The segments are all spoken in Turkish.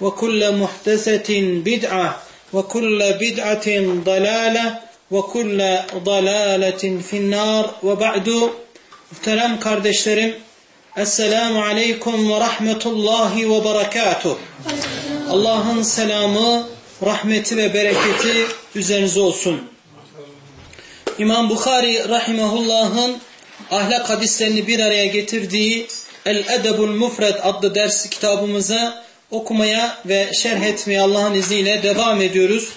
وكل محدثة بدعة وكل بدعة ضلالة وكل ضلالة في النار وبعد Muhterem kardeşlerim Esselamu Aleyküm ve Rahmetullahi ve Berekatuh Allah'ın selamı, rahmeti ve bereketi üzerinize olsun. İmam Bukhari Rahimahullah'ın ahlak hadislerini bir araya getirdiği El-Edebul Mufred adlı ders kitabımıza okumaya ve şerh etmeye Allah'ın izniyle devam ediyoruz.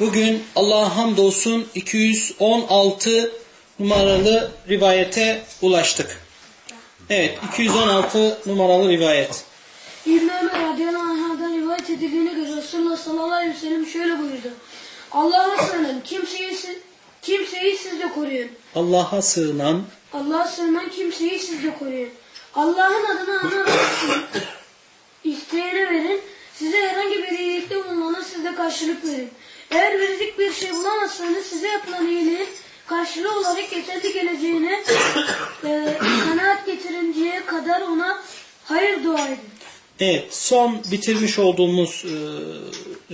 Bugün Allah'a hamdolsun 216 numaralı rivayete ulaştık. Evet 216 numaralı rivayet. İbn Ömer radıyallahu anh'dan rivayet edildiğine göre Resulullah sallallahu aleyhi ve sellem şöyle buyurdu. Allah'a sığının kimseyi, kimseyi siz de koruyun. Allah'a sığınan Allah'a sığınan kimseyi siz de koruyun. Allah'ın adına anarak isteyene verin. Size herhangi bir iyilikte bulunana siz de karşılık verin. Eğer verecek bir şey bulamazsanız size yapılan iyiliğin karşılığı olarak yeterli geleceğine e, kanaat getirinceye kadar ona hayır dua edin. Evet, son bitirmiş olduğumuz e,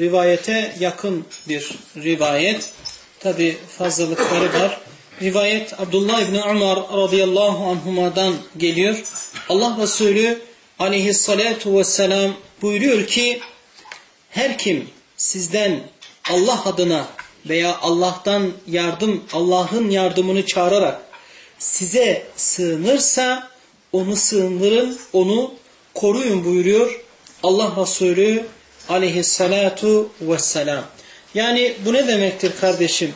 rivayete yakın bir rivayet. Tabi fazlalıkları var. Rivayet Abdullah İbni Umar radıyallahu anhuma'dan geliyor. Allah Resulü aleyhissalatu vesselam buyuruyor ki her kim sizden Allah adına veya Allah'tan yardım, Allah'ın yardımını çağırarak size sığınırsa onu sığındırın, onu koruyun buyuruyor Allah Resulü aleyhissalatu vesselam. Yani bu ne demektir kardeşim?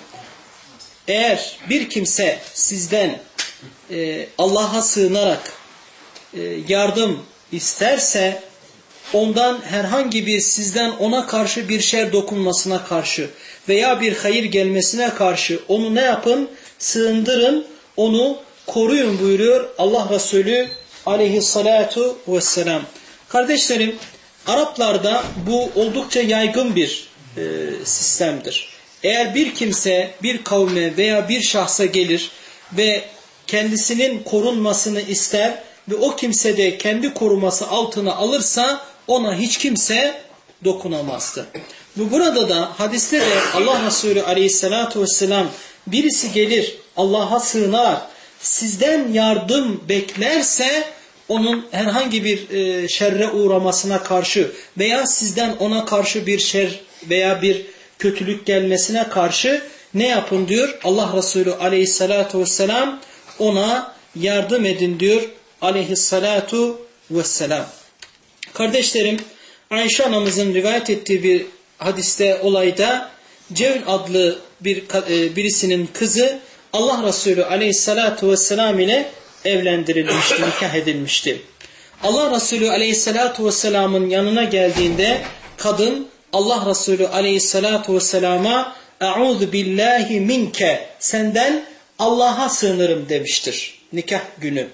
Eğer bir kimse sizden e, Allah'a sığınarak e, yardım isterse ondan herhangi bir sizden ona karşı bir şer dokunmasına karşı veya bir hayır gelmesine karşı onu ne yapın? Sığındırın, onu koruyun buyuruyor Allah Resulü aleyhissalatu vesselam. Kardeşlerim, Araplarda bu oldukça yaygın bir e, sistemdir. Eğer bir kimse bir kavme veya bir şahsa gelir ve kendisinin korunmasını ister ve o kimse de kendi koruması altına alırsa ona hiç kimse dokunamazdı. Bu burada da hadiste de Allah Resulü aleyhissalatu vesselam. Birisi gelir Allah'a sığınarak sizden yardım beklerse onun herhangi bir e, şerre uğramasına karşı veya sizden ona karşı bir şer veya bir kötülük gelmesine karşı ne yapın diyor? Allah Resulü aleyhissalatu vesselam ona yardım edin diyor aleyhissalatu vesselam. Kardeşlerim Ayşe anamızın rivayet ettiği bir hadiste olayda Cevn adlı bir birisinin kızı Allah Resulü aleyhissalatu vesselam ile evlendirilmişti, nikah edilmişti. Allah Resulü aleyhissalatu vesselamın yanına geldiğinde kadın Allah Resulü aleyhissalatu vesselama Eûzu billahi minke senden Allah'a sığınırım demiştir nikah günü.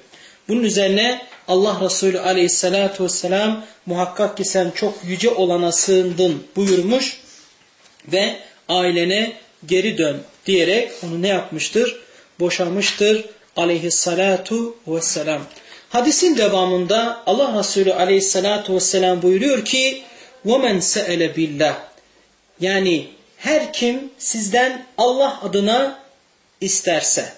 Bunun üzerine Allah Resulü aleyhissalatu vesselam muhakkak ki sen çok yüce olana sığındın buyurmuş ve ailene geri dön diyerek onu ne yapmıştır? Boşamıştır aleyhissalatu vesselam. Hadisin devamında Allah Resulü aleyhissalatu vesselam buyuruyor ki وَمَنْ سَأَلَ billah Yani her kim sizden Allah adına isterse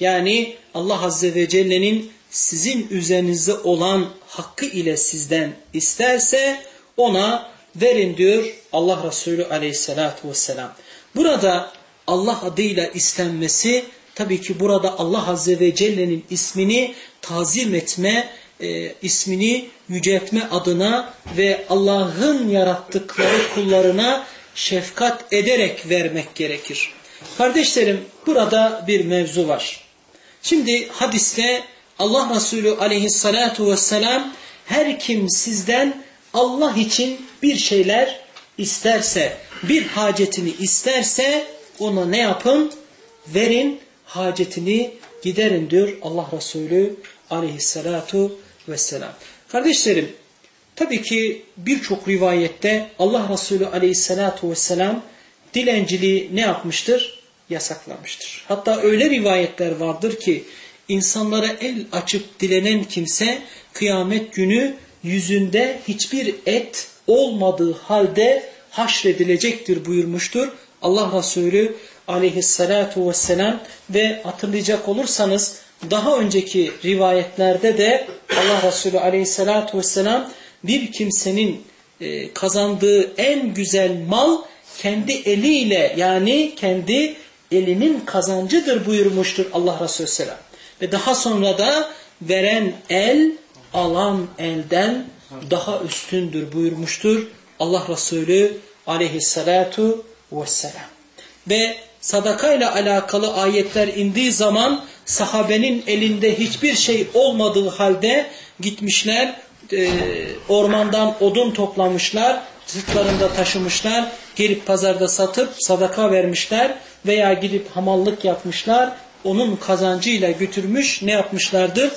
yani Allah Azze ve Celle'nin sizin üzerinizde olan hakkı ile sizden isterse ona verin diyor Allah Resulü aleyhissalatu vesselam. Burada Allah adıyla istenmesi tabii ki burada Allah Azze ve Celle'nin ismini tazim etme, e, ismini yüceltme adına ve Allah'ın yarattıkları kullarına şefkat ederek vermek gerekir. Kardeşlerim burada bir mevzu var. Şimdi hadiste Allah Resulü aleyhissalatu vesselam her kim sizden Allah için bir şeyler isterse, bir hacetini isterse ona ne yapın? Verin, hacetini giderin diyor Allah Resulü aleyhissalatu vesselam. Kardeşlerim, tabii ki birçok rivayette Allah Resulü aleyhissalatu vesselam dilenciliği ne yapmıştır? Yasaklamıştır. Hatta öyle rivayetler vardır ki insanlara el açıp dilenen kimse kıyamet günü yüzünde hiçbir et olmadığı halde haşredilecektir buyurmuştur. Allah Resulü aleyhissalatu vesselam ve hatırlayacak olursanız daha önceki rivayetlerde de Allah Resulü aleyhissalatu vesselam bir kimsenin e, kazandığı en güzel mal kendi eliyle yani kendi elinin kazancıdır buyurmuştur Allah Resulü selam. Ve daha sonra da veren el alan elden daha üstündür buyurmuştur Allah Resulü aleyhissalatu vesselam. Ve sadakayla alakalı ayetler indiği zaman sahabenin elinde hiçbir şey olmadığı halde gitmişler e, ormandan odun toplamışlar, sırtlarında taşımışlar, gelip pazarda satıp sadaka vermişler veya gidip hamallık yapmışlar, onun kazancıyla götürmüş ne yapmışlardır?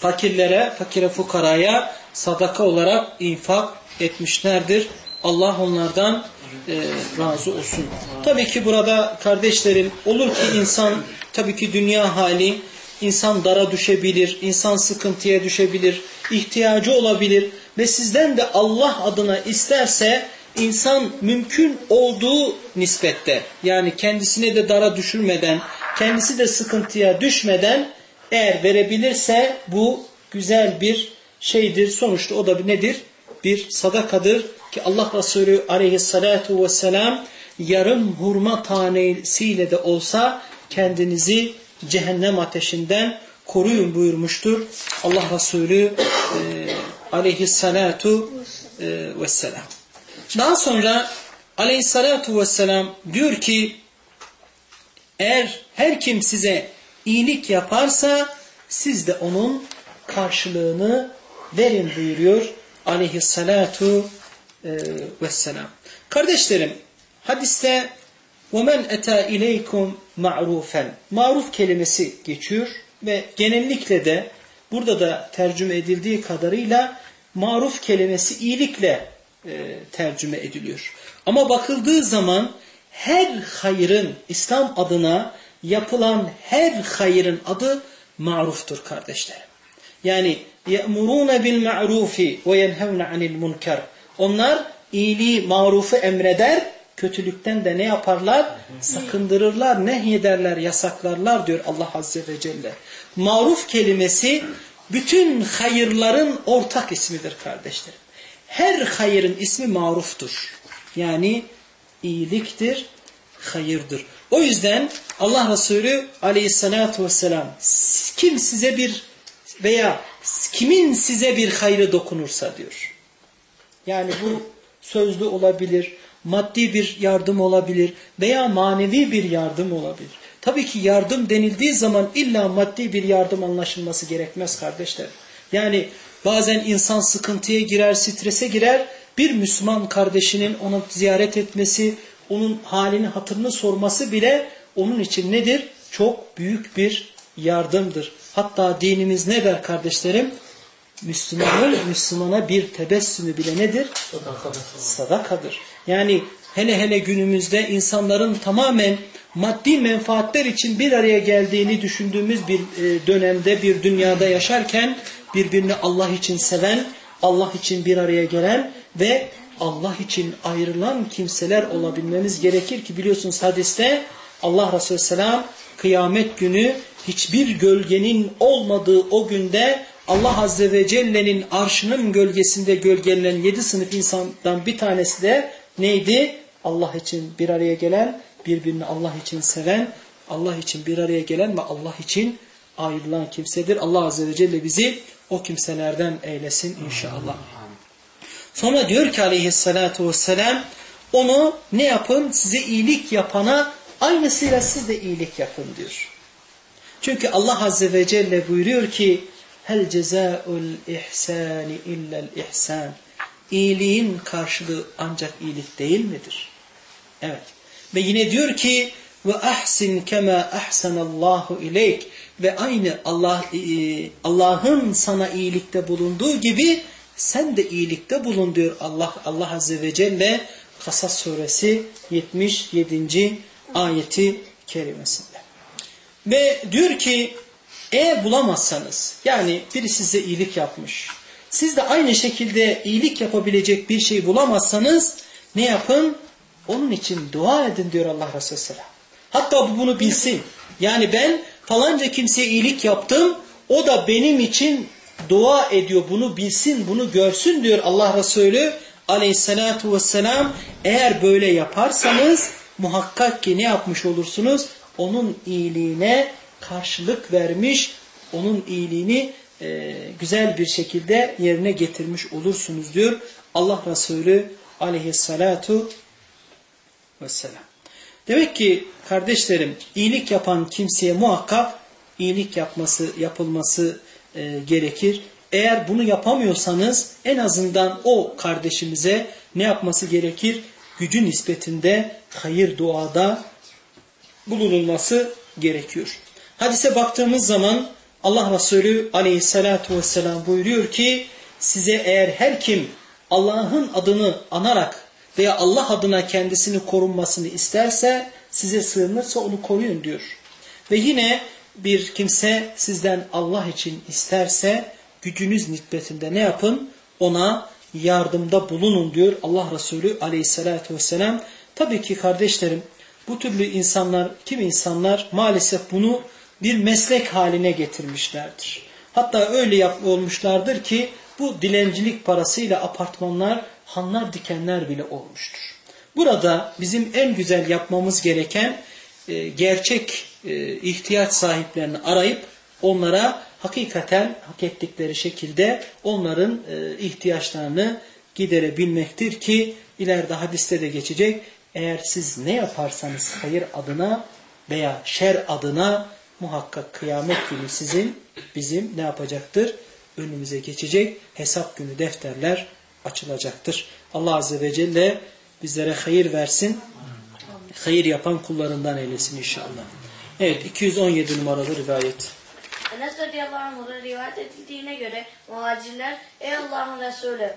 Fakirlere, fakire fukaraya sadaka olarak infak etmişlerdir. Allah onlardan e, razı olsun. Tabii ki burada kardeşlerim olur ki insan tabii ki dünya hali insan dara düşebilir, insan sıkıntıya düşebilir, ihtiyacı olabilir ve sizden de Allah adına isterse insan mümkün olduğu nispette yani kendisine de dara düşürmeden, kendisi de sıkıntıya düşmeden eğer verebilirse bu güzel bir şeydir. Sonuçta o da nedir? Bir sadakadır ki Allah Resulü aleyhissalatu vesselam yarım hurma tanesiyle de olsa kendinizi cehennem ateşinden koruyun buyurmuştur. Allah Resulü e, aleyhissalatu e, vesselam. Daha sonra aleyhissalatu vesselam diyor ki eğer her kim size iyilik yaparsa siz de onun karşılığını verin buyuruyor aleyhissalatu e, vesselam. Kardeşlerim hadiste وَمَنْ اَتَى اِلَيْكُمْ مَعْرُوفًا Maruf kelimesi geçiyor ve genellikle de burada da tercüme edildiği kadarıyla maruf kelimesi iyilikle e, tercüme ediliyor. Ama bakıldığı zaman her hayrın İslam adına yapılan her hayrın adı maruftur kardeşlerim. Yani ye'murune bil ma'rufi ve yenhevne anil munkar. Onlar iyiliği, marufu emreder, kötülükten de ne yaparlar? Sakındırırlar, nehyederler, yasaklarlar diyor Allah Azze ve Celle. Maruf kelimesi bütün hayırların ortak ismidir kardeşlerim. Her hayırın ismi maruftur. Yani iyiliktir, hayırdır. O yüzden Allah Resulü aleyhissalatu vesselam kim size bir veya kimin size bir hayrı dokunursa diyor. Yani bu sözlü olabilir, maddi bir yardım olabilir veya manevi bir yardım olabilir. Tabii ki yardım denildiği zaman illa maddi bir yardım anlaşılması gerekmez kardeşler. Yani bazen insan sıkıntıya girer, strese girer. Bir Müslüman kardeşinin onu ziyaret etmesi, onun halini hatırını sorması bile onun için nedir? Çok büyük bir yardımdır. Hatta dinimiz ne der kardeşlerim? Müslümanın Müslümana bir tebessümü bile nedir? Sadakadır. Sadakadır. Yani hele hele günümüzde insanların tamamen maddi menfaatler için bir araya geldiğini düşündüğümüz bir e, dönemde, bir dünyada yaşarken birbirini Allah için seven, Allah için bir araya gelen ve Allah için ayrılan kimseler olabilmemiz gerekir ki biliyorsunuz hadiste Allah Resulü Selam kıyamet günü hiçbir gölgenin olmadığı o günde Allah Azze ve Celle'nin arşının gölgesinde gölgelenen yedi sınıf insandan bir tanesi de neydi? Allah için bir araya gelen, birbirini Allah için seven, Allah için bir araya gelen ve Allah için ayrılan kimsedir. Allah Azze ve Celle bizi o kimselerden eylesin inşallah. Sonra diyor ki aleyhissalatu vesselam onu ne yapın? Size iyilik yapana aynısıyla siz de iyilik yapın diyor. Çünkü Allah Azze ve Celle buyuruyor ki Hel cezaul ihsani illel ihsan. İyiliğin karşılığı ancak iyilik değil midir? Evet. Ve yine diyor ki ve ahsin kema ahsanallahu ileyk ve aynı Allah e, Allah'ın sana iyilikte bulunduğu gibi sen de iyilikte bulun diyor Allah Allah Azze ve Celle Kasas suresi 77. ayeti kerimesinde. Ve diyor ki eğer bulamazsanız yani biri size iyilik yapmış siz de aynı şekilde iyilik yapabilecek bir şey bulamazsanız ne yapın? Onun için dua edin diyor Allah Resulü Selam. Hatta bu bunu bilsin. Yani ben falanca kimseye iyilik yaptım. O da benim için dua ediyor. Bunu bilsin, bunu görsün diyor Allah Resulü aleyhissalatu vesselam. Eğer böyle yaparsanız muhakkak ki ne yapmış olursunuz? Onun iyiliğine karşılık vermiş, onun iyiliğini e, güzel bir şekilde yerine getirmiş olursunuz diyor Allah Resulü aleyhissalatu vesselam. Demek ki kardeşlerim iyilik yapan kimseye muhakkak iyilik yapması yapılması e, gerekir. Eğer bunu yapamıyorsanız en azından o kardeşimize ne yapması gerekir? Gücü nispetinde hayır duada bulunulması gerekiyor. Hadise baktığımız zaman Allah Resulü aleyhissalatu vesselam buyuruyor ki size eğer her kim Allah'ın adını anarak veya Allah adına kendisini korunmasını isterse size sığınırsa onu koruyun diyor. Ve yine bir kimse sizden Allah için isterse gücünüz nispetinde ne yapın? Ona yardımda bulunun diyor Allah Resulü aleyhissalatu vesselam. Tabii ki kardeşlerim bu türlü insanlar, kim insanlar maalesef bunu bir meslek haline getirmişlerdir. Hatta öyle yap olmuşlardır ki bu dilencilik parasıyla apartmanlar, hanlar dikenler bile olmuştur. Burada bizim en güzel yapmamız gereken e, gerçek e, ihtiyaç sahiplerini arayıp onlara hakikaten hak ettikleri şekilde onların e, ihtiyaçlarını giderebilmektir ki ileride hadiste de geçecek. Eğer siz ne yaparsanız hayır adına veya şer adına muhakkak kıyamet günü sizin bizim ne yapacaktır? Önümüze geçecek hesap günü defterler açılacaktır. Allah Azze ve Celle bizlere hayır versin. Hayır yapan kullarından eylesin inşallah. Evet 217 numaralı rivayet. Enes radıyallahu anh'ın rivayet edildiğine göre muhacirler ey Allah'ın Resulü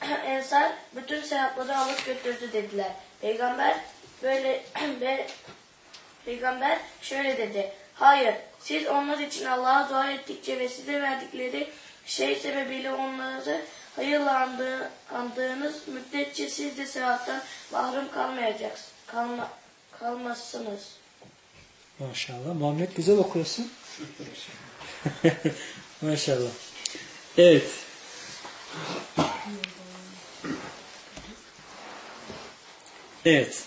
Ensar bütün sevapları alıp götürdü dediler. Peygamber böyle be, Peygamber şöyle dedi. Hayır, siz onlar için Allah'a dua ettikçe ve size verdikleri şey sebebiyle onları hayırla andığı, andığınız müddetçe siz de sevaptan mahrum kalmayacaksınız. Kalma, kalmazsınız. Maşallah. Muhammed güzel okuyorsun. Maşallah. Evet. Evet.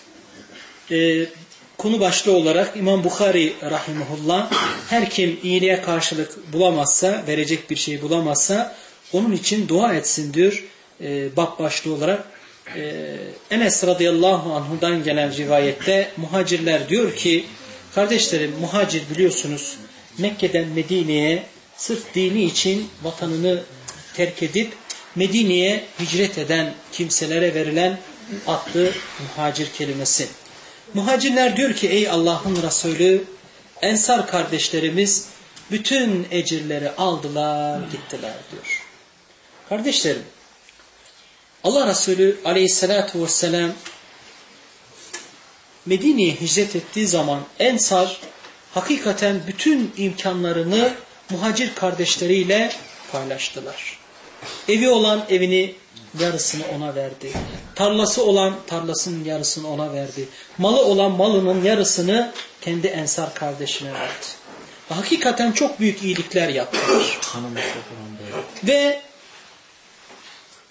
Ee, konu başlığı olarak İmam Bukhari rahimahullah her kim iyiliğe karşılık bulamazsa, verecek bir şey bulamazsa onun için dua etsin diyor e, bab başlığı olarak. E, Enes radıyallahu anhudan gelen rivayette muhacirler diyor ki kardeşlerim muhacir biliyorsunuz Mekke'den Medine'ye sırf dini için vatanını terk edip Medine'ye hicret eden kimselere verilen adlı muhacir kelimesi. Muhacirler diyor ki ey Allah'ın Resulü Ensar kardeşlerimiz bütün ecirleri aldılar gittiler diyor. Kardeşlerim Allah Resulü aleyhissalatu vesselam Medine'ye hicret ettiği zaman Ensar hakikaten bütün imkanlarını muhacir kardeşleriyle paylaştılar. Evi olan evini yarısını ona verdi. Tarlası olan tarlasının yarısını ona verdi. Malı olan malının yarısını kendi ensar kardeşine verdi. Ve hakikaten çok büyük iyilikler yaptılar. Ve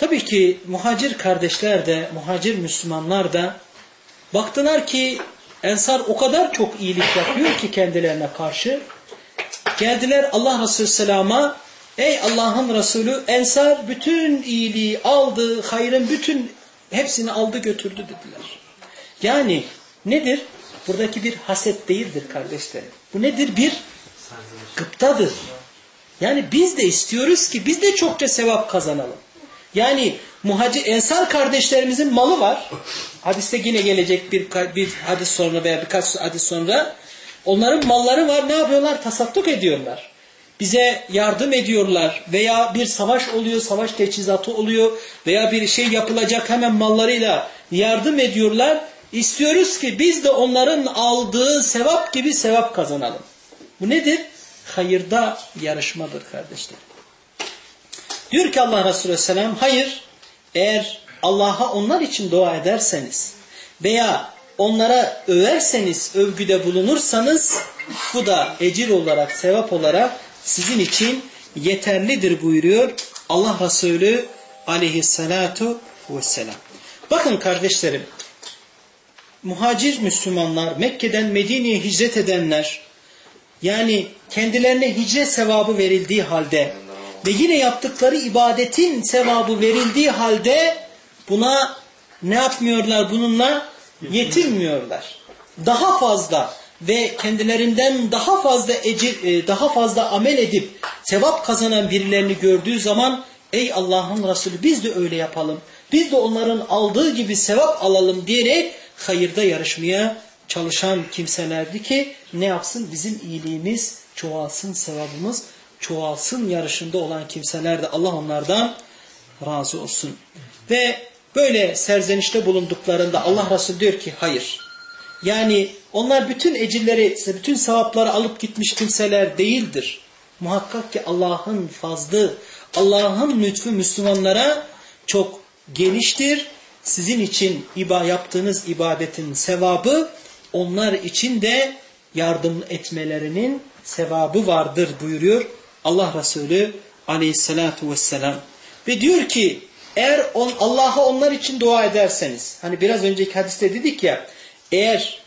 tabii ki muhacir kardeşler de, muhacir Müslümanlar da baktılar ki ensar o kadar çok iyilik yapıyor ki kendilerine karşı. Geldiler Allah Resulü Selam'a Ey Allah'ın Resulü Ensar bütün iyiliği aldı, hayrın bütün hepsini aldı götürdü dediler. Yani nedir? Buradaki bir haset değildir kardeşlerim. Bu nedir? Bir gıptadır. Yani biz de istiyoruz ki biz de çokça sevap kazanalım. Yani muhacir ensar kardeşlerimizin malı var. Hadiste yine gelecek bir, bir hadis sonra veya birkaç hadis sonra. Onların malları var. Ne yapıyorlar? Tasadduk ediyorlar bize yardım ediyorlar veya bir savaş oluyor, savaş teçhizatı oluyor veya bir şey yapılacak hemen mallarıyla yardım ediyorlar. İstiyoruz ki biz de onların aldığı sevap gibi sevap kazanalım. Bu nedir? Hayırda yarışmadır kardeşler. Diyor ki Allah Resulü Aleyhisselam, hayır eğer Allah'a onlar için dua ederseniz veya onlara överseniz, övgüde bulunursanız bu da ecir olarak, sevap olarak sizin için yeterlidir buyuruyor Allah Resulü aleyhissalatu vesselam. Bakın kardeşlerim, muhacir Müslümanlar, Mekke'den Medine'ye hicret edenler, yani kendilerine hicret sevabı verildiği halde ve yine yaptıkları ibadetin sevabı verildiği halde buna ne yapmıyorlar bununla? Yetinmiyorlar. Daha fazla ve kendilerinden daha fazla ecir, e, daha fazla amel edip sevap kazanan birilerini gördüğü zaman ey Allah'ın Resulü biz de öyle yapalım. Biz de onların aldığı gibi sevap alalım diyerek hayırda yarışmaya çalışan kimselerdi ki ne yapsın bizim iyiliğimiz çoğalsın sevabımız çoğalsın yarışında olan kimseler de Allah onlardan razı olsun. Ve böyle serzenişte bulunduklarında Allah Resulü diyor ki hayır. Yani onlar bütün ecirleri, bütün sevapları alıp gitmiş kimseler değildir. Muhakkak ki Allah'ın fazlı, Allah'ın lütfu Müslümanlara çok geniştir. Sizin için iba yaptığınız ibadetin sevabı onlar için de yardım etmelerinin sevabı vardır buyuruyor Allah Resulü aleyhissalatu vesselam. Ve diyor ki eğer on, Allah'a onlar için dua ederseniz hani biraz önceki hadiste dedik ya eğer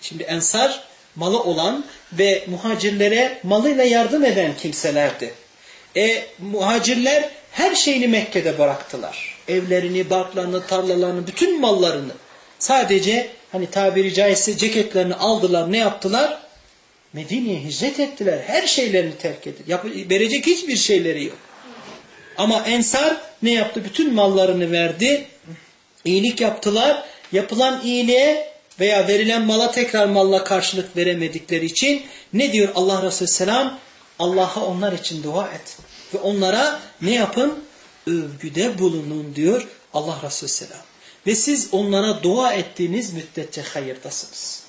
şimdi ensar malı olan ve muhacirlere malıyla yardım eden kimselerdi. E muhacirler her şeyini Mekke'de bıraktılar. Evlerini, barklarını, tarlalarını, bütün mallarını. Sadece hani tabiri caizse ceketlerini aldılar ne yaptılar? Medine'ye hicret ettiler. Her şeylerini terk ettiler. Yap verecek hiçbir şeyleri yok. Ama Ensar ne yaptı? Bütün mallarını verdi. İyilik yaptılar. Yapılan iyiliğe veya verilen mala tekrar malla karşılık veremedikleri için ne diyor Allah Resulü Selam? Allah'a onlar için dua et. Ve onlara ne yapın? Övgüde bulunun diyor Allah Resulü Selam. Ve siz onlara dua ettiğiniz müddetçe hayırdasınız.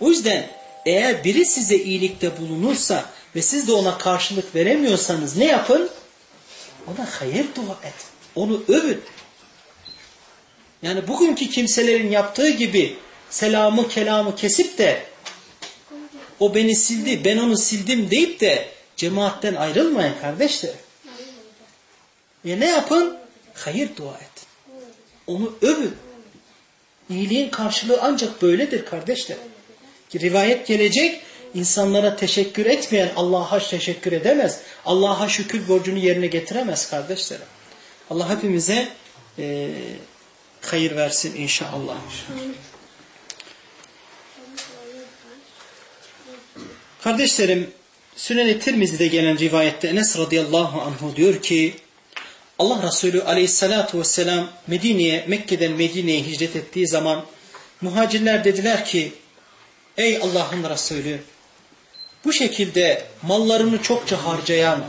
O yüzden eğer biri size iyilikte bulunursa ve siz de ona karşılık veremiyorsanız ne yapın? Ona hayır dua et. Onu övün. Yani bugünkü kimselerin yaptığı gibi selamı kelamı kesip de o beni sildi ben onu sildim deyip de cemaatten ayrılmayın kardeşler. E ne yapın? Hayır dua et. Onu övün. İyiliğin karşılığı ancak böyledir kardeşler. Rivayet gelecek insanlara teşekkür etmeyen Allah'a teşekkür edemez. Allah'a şükür borcunu yerine getiremez kardeşlerim. Allah hepimize e, hayır versin inşallah. Kardeşlerim Sünen-i Tirmizi'de gelen rivayette Enes radıyallahu anhu diyor ki Allah Resulü aleyhissalatu vesselam Medine'ye, Mekke'den Medine'ye hicret ettiği zaman muhacirler dediler ki Ey Allah'ın Resulü bu şekilde mallarını çokça harcayan,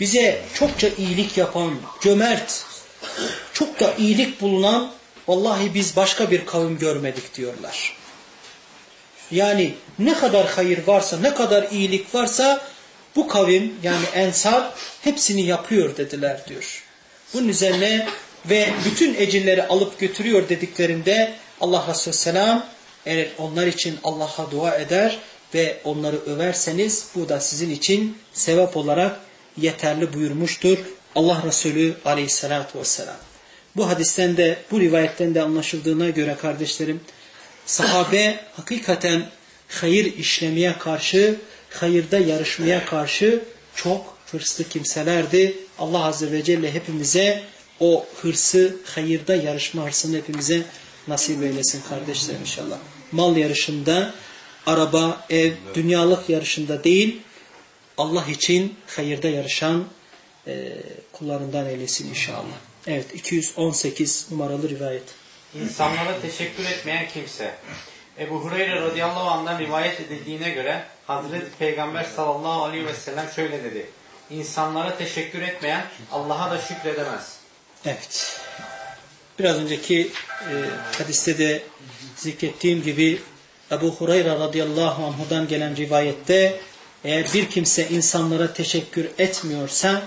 bize çokça iyilik yapan, cömert, çok da iyilik bulunan vallahi biz başka bir kavim görmedik diyorlar. Yani ne kadar hayır varsa, ne kadar iyilik varsa bu kavim yani ensar hepsini yapıyor dediler diyor. Bunun üzerine ve bütün ecirleri alıp götürüyor dediklerinde Allah Resulü Selam eğer onlar için Allah'a dua eder ve onları överseniz bu da sizin için sevap olarak yeterli buyurmuştur Allah Resulü Aleyhisselatü Vesselam. Bu hadisten de bu rivayetten de anlaşıldığına göre kardeşlerim sahabe hakikaten hayır işlemeye karşı, hayırda yarışmaya karşı çok hırslı kimselerdi. Allah Azze ve Celle hepimize o hırsı, hayırda yarışma hırsını hepimize nasip eylesin kardeşlerim inşallah. Mal yarışında, araba, ev, dünyalık yarışında değil, Allah için hayırda yarışan e, kullarından eylesin inşallah. Evet 218 numaralı rivayet. İnsanlara teşekkür etmeyen kimse. Ebu Hureyre radıyallahu anh'dan rivayet edildiğine göre Hazreti Peygamber sallallahu aleyhi ve sellem şöyle dedi. İnsanlara teşekkür etmeyen Allah'a da şükredemez. Evet. Biraz önceki e, hadiste de zikrettiğim gibi Ebu Hureyre radıyallahu anhudan gelen rivayette eğer bir kimse insanlara teşekkür etmiyorsa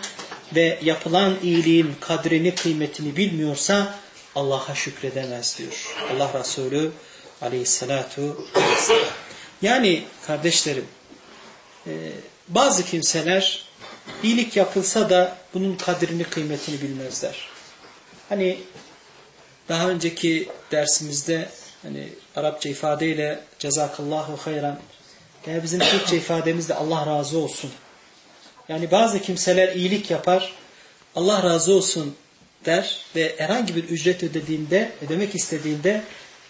ve yapılan iyiliğin kadrini kıymetini bilmiyorsa Allah'a şükredemez diyor. Allah Resulü aleyhissalatu vesselam. Yani kardeşlerim e, bazı kimseler iyilik yapılsa da bunun kadrini kıymetini bilmezler. Hani daha önceki dersimizde hani Arapça ifadeyle cezakallahu hayran veya bizim Türkçe ifademizde Allah razı olsun. Yani bazı kimseler iyilik yapar, Allah razı olsun der ve herhangi bir ücret ödediğinde, ödemek istediğinde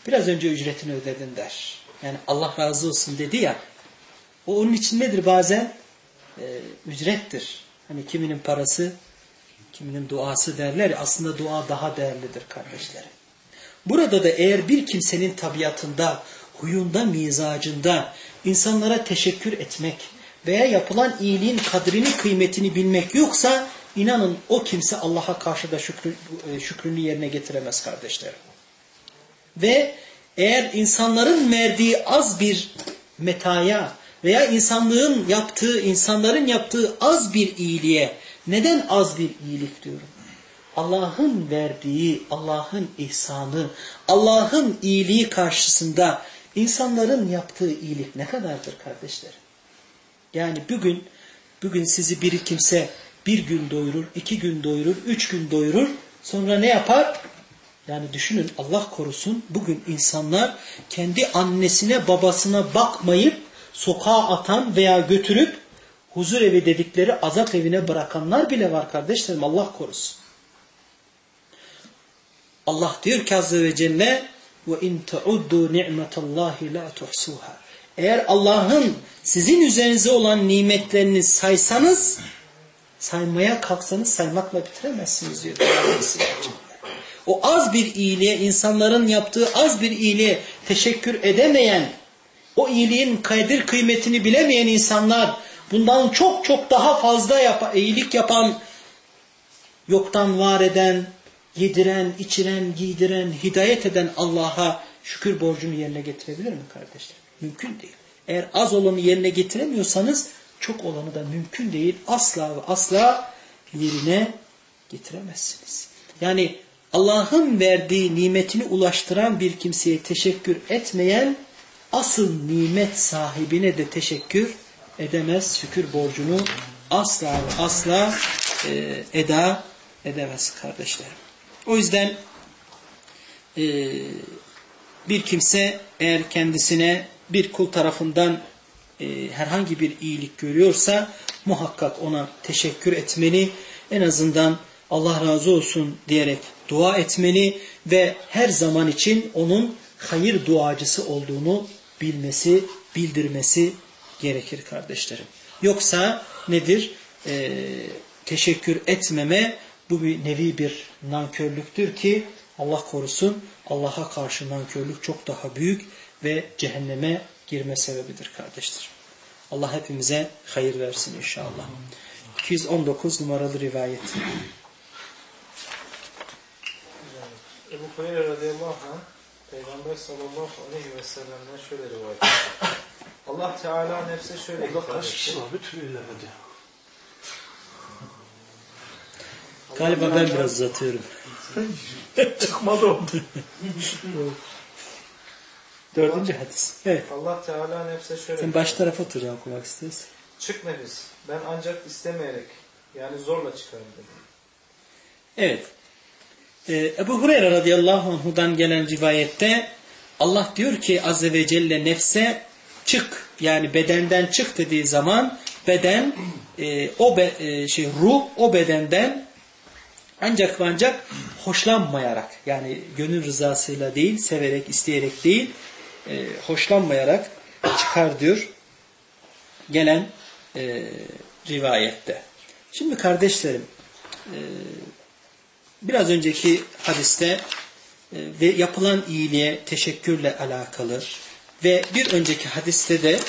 biraz önce ücretini ödedin der. Yani Allah razı olsun dedi ya, o onun için nedir bazen? Ee, ücrettir. Hani kiminin parası, kiminin duası derler aslında dua daha değerlidir kardeşlerim. Burada da eğer bir kimsenin tabiatında, huyunda, mizacında insanlara teşekkür etmek veya yapılan iyiliğin kadrini, kıymetini bilmek yoksa inanın o kimse Allah'a karşı da şükrü, şükrünü yerine getiremez kardeşlerim. Ve eğer insanların verdiği az bir metaya veya insanlığın yaptığı, insanların yaptığı az bir iyiliğe neden az bir iyilik diyorum? Allah'ın verdiği, Allah'ın ihsanı, Allah'ın iyiliği karşısında insanların yaptığı iyilik ne kadardır kardeşlerim? Yani bugün, bugün sizi bir kimse bir gün doyurur, iki gün doyurur, üç gün doyurur. Sonra ne yapar? Yani düşünün Allah korusun bugün insanlar kendi annesine babasına bakmayıp sokağa atan veya götürüp huzur evi dedikleri azap evine bırakanlar bile var kardeşlerim Allah korusun. Allah diyor ki Azze ve Celle وَاِنْ تَعُدُّوا نِعْمَةَ اللّٰهِ لَا تُحْسُوهَا Eğer Allah'ın sizin üzerinize olan nimetlerini saysanız, saymaya kalksanız saymakla bitiremezsiniz diyor. O az bir iyiliğe, insanların yaptığı az bir iyiliğe teşekkür edemeyen, o iyiliğin kadir kıymetini bilemeyen insanlar, bundan çok çok daha fazla yap iyilik yapan, yoktan var eden, yediren, içiren, giydiren, hidayet eden Allah'a şükür borcunu yerine getirebilir mi kardeşler? Mümkün değil. Eğer az olanı yerine getiremiyorsanız çok olanı da mümkün değil. Asla ve asla yerine getiremezsiniz. Yani Allah'ın verdiği nimetini ulaştıran bir kimseye teşekkür etmeyen asıl nimet sahibine de teşekkür edemez. Şükür borcunu asla asla e, eda edemez kardeşlerim. O yüzden e, bir kimse eğer kendisine bir kul tarafından e, herhangi bir iyilik görüyorsa muhakkak ona teşekkür etmeli. En azından Allah razı olsun diyerek dua etmeli ve her zaman için onun hayır duacısı olduğunu bilmesi, bildirmesi gerekir kardeşlerim. Yoksa nedir? E, teşekkür etmeme bu bir nevi bir nankörlüktür ki Allah korusun Allah'a karşı nankörlük çok daha büyük ve cehenneme girme sebebidir kardeşler. Allah hepimize hayır versin inşallah. 219 numaralı rivayet. Ebu Hureyre radıyallahu anh Peygamber sallallahu aleyhi ve sellem'den şöyle rivayet. Allah Teala nefse şöyle hitap etti. Galiba ben biraz uzatıyorum. Çıkmadı oldu. Dördüncü hadis. Evet. Allah Teala nefse şöyle Sen baş tarafa otur okumak istiyorsan. Çık nefis. Ben ancak istemeyerek yani zorla çıkarım dedi. Evet. Ee, Ebu Hureyre radıyallahu anhudan gelen rivayette Allah diyor ki azze ve celle nefse çık yani bedenden çık dediği zaman beden e, o be, e, şey ruh o bedenden ancak ancak hoşlanmayarak yani gönül rızasıyla değil severek isteyerek değil e, hoşlanmayarak çıkar diyor gelen e, rivayette. Şimdi kardeşlerim e, biraz önceki hadiste e, ve yapılan iyiliğe teşekkürle alakalı ve bir önceki hadiste de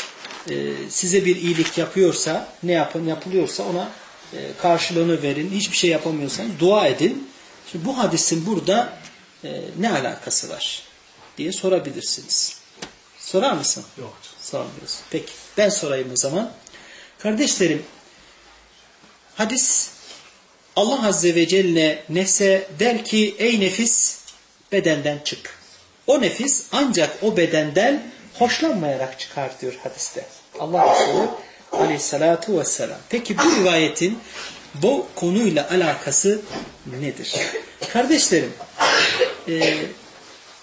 e, size bir iyilik yapıyorsa ne yapın yapılıyorsa ona e, karşılığını verin. Hiçbir şey yapamıyorsanız dua edin. Şimdi bu hadisin burada e, ne alakası var diye sorabilirsiniz. Sorar mısın? Yok. Sormuyorsun. Peki ben sorayım o zaman. Kardeşlerim hadis Allah Azze ve Celle nefse der ki ey nefis bedenden çık. O nefis ancak o bedenden hoşlanmayarak çıkar diyor hadiste. Allah Resulü aleyhissalatu vesselam. Peki bu rivayetin bu konuyla alakası nedir? Kardeşlerim e,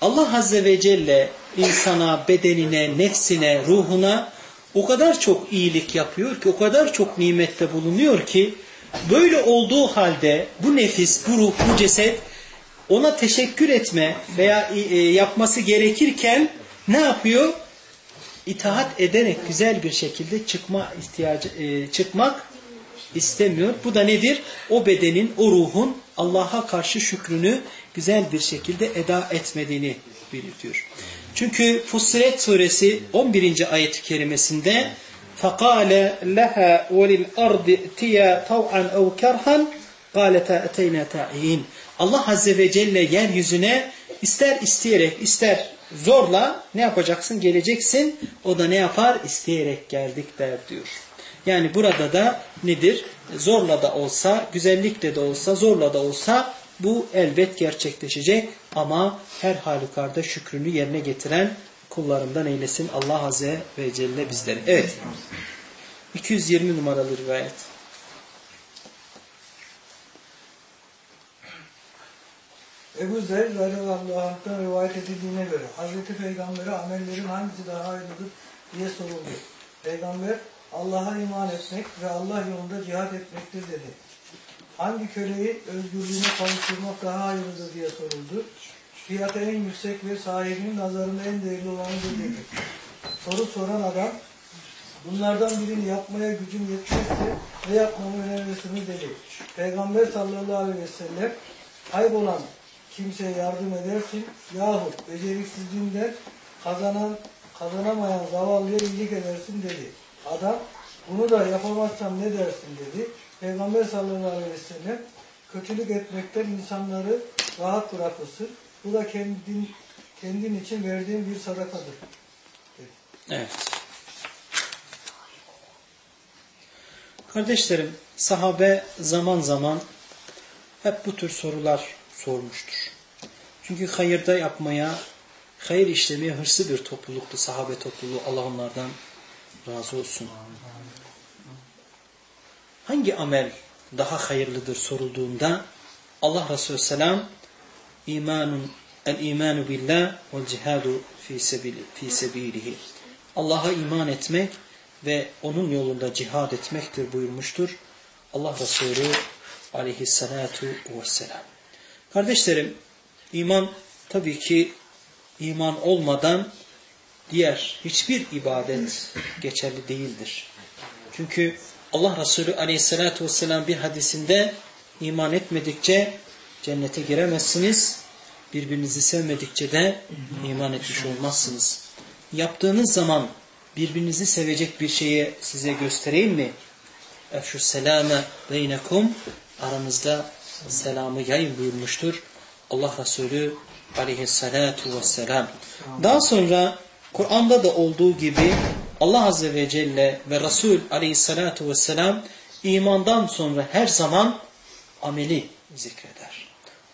Allah Azze ve Celle insana, bedenine, nefsine, ruhuna o kadar çok iyilik yapıyor ki, o kadar çok nimette bulunuyor ki, böyle olduğu halde bu nefis, bu ruh, bu ceset ona teşekkür etme veya e, yapması gerekirken ne yapıyor? İtaat ederek güzel bir şekilde çıkma ihtiyacı e, çıkmak istemiyor. Bu da nedir? O bedenin, o ruhun Allah'a karşı şükrünü güzel bir şekilde eda etmediğini belirtiyor. Çünkü Fussilet suresi 11. ayet-i kerimesinde فَقَالَ لَهَا وَلِلْأَرْضِ اتِّيَا طَوْعًا اَوْ كَرْحًا قَالَتَا اَتَيْنَا تَعِينَ Allah Azze ve Celle yeryüzüne ister isteyerek ister zorla ne yapacaksın? Geleceksin. O da ne yapar? İsteyerek geldik der diyor. Yani burada da nedir? Zorla da olsa, güzellikle de olsa, zorla da olsa bu elbet gerçekleşecek ama her halükarda şükrünü yerine getiren kullarından eylesin Allah Azze ve Celle bizleri. Evet. 220 numaralı rivayet. Ebu Zer radıyallahu anh'tan rivayet edildiğine göre Hazreti Peygamber'e amellerin hangisi daha hayırlıdır diye soruldu. Peygamber Allah'a iman etmek ve Allah yolunda cihat etmektir dedi. Hangi köleyi özgürlüğüne kavuşturmak daha hayırlıdır diye soruldu. Fiyatı en yüksek ve sahibinin nazarında en değerli olanıdır dedi. Soru soran adam bunlardan birini yapmaya gücüm yetmezse ne yapmamı önerirsiniz dedi. Peygamber sallallahu aleyhi ve sellem kaybolan kimseye yardım edersin yahut beceriksizliğinden kazanan kazanamayan zavallıya iyilik edersin dedi. Adam bunu da yapamazsam ne dersin dedi. Peygamber sallallahu aleyhi ve sellem kötülük etmekten insanları rahat bırakırsın. Bu da kendin, kendin için verdiğin bir sadakadır. Evet. Kardeşlerim, sahabe zaman zaman hep bu tür sorular sormuştur. Çünkü hayırda yapmaya, hayır işlemeye hırslı bir topluluktu sahabe topluluğu. Allah onlardan razı olsun. Hangi amel daha hayırlıdır sorulduğunda Allah Resulü Selam imanun el imanu billah vel cihadu fi sebilihi. Allah'a iman etmek ve onun yolunda cihad etmektir buyurmuştur. Allah Resulü aleyhissalatu vesselam. Kardeşlerim, iman tabii ki iman olmadan diğer hiçbir ibadet geçerli değildir. Çünkü Allah Resulü aleyhissalatu vesselam bir hadisinde iman etmedikçe cennete giremezsiniz. Birbirinizi sevmedikçe de iman etmiş olmazsınız. Yaptığınız zaman birbirinizi sevecek bir şeyi size göstereyim mi? Efşü selame beynekum aranızda selamı yayın buyurmuştur. Allah Resulü aleyhissalatu vesselam. Daha sonra Kur'an'da da olduğu gibi Allah Azze ve Celle ve Resul aleyhissalatu vesselam imandan sonra her zaman ameli zikreder.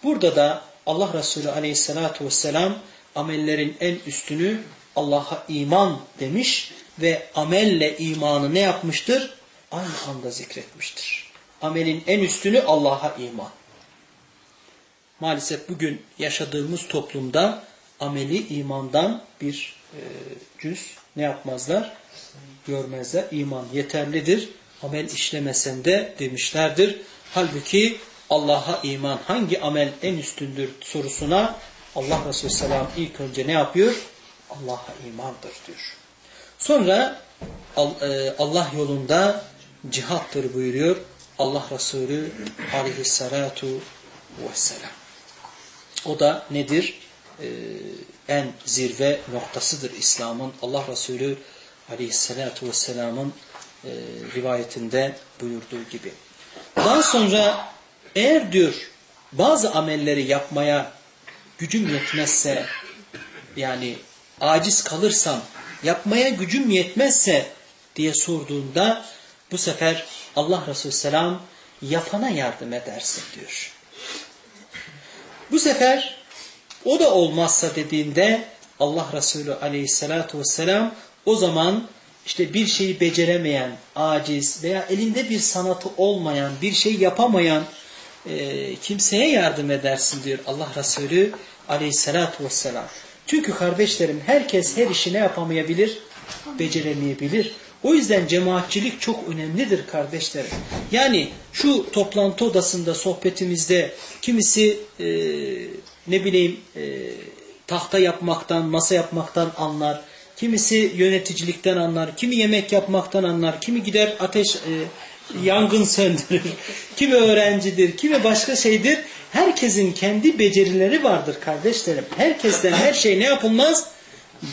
Burada da Allah Resulü aleyhissalatu vesselam amellerin en üstünü Allah'a iman demiş ve amelle imanı ne yapmıştır? Aynı anda zikretmiştir. Amelin en üstünü Allah'a iman. Maalesef bugün yaşadığımız toplumda ameli imandan bir e, cüz ne yapmazlar? Görmezler. İman yeterlidir. Amel işlemesen de demişlerdir. Halbuki Allah'a iman hangi amel en üstündür sorusuna Allah Resulü Selam ilk önce ne yapıyor? Allah'a imandır diyor. Sonra e, Allah yolunda cihattır buyuruyor Allah Resulü aleyhissalatu vesselam. O da nedir? Ee, en zirve noktasıdır İslam'ın. Allah Resulü aleyhissalatu vesselamın e, rivayetinde buyurduğu gibi. Daha sonra eğer diyor bazı amelleri yapmaya gücüm yetmezse yani aciz kalırsam yapmaya gücüm yetmezse diye sorduğunda bu sefer Allah Resulü Selam yapana yardım edersin diyor. Bu sefer o da olmazsa dediğinde Allah Resulü Aleyhisselatü Vesselam o zaman işte bir şeyi beceremeyen, aciz veya elinde bir sanatı olmayan, bir şey yapamayan e, kimseye yardım edersin diyor Allah Resulü Aleyhisselatü Vesselam. Çünkü kardeşlerim herkes her işi ne yapamayabilir? Beceremeyebilir. O yüzden cemaatçilik çok önemlidir kardeşlerim. Yani şu toplantı odasında sohbetimizde kimisi e, ne bileyim e, tahta yapmaktan, masa yapmaktan anlar. Kimisi yöneticilikten anlar. Kimi yemek yapmaktan anlar. Kimi gider ateş e, yangın söndürür. Kimi öğrencidir. Kimi başka şeydir. Herkesin kendi becerileri vardır kardeşlerim. Herkesten her şey ne yapılmaz?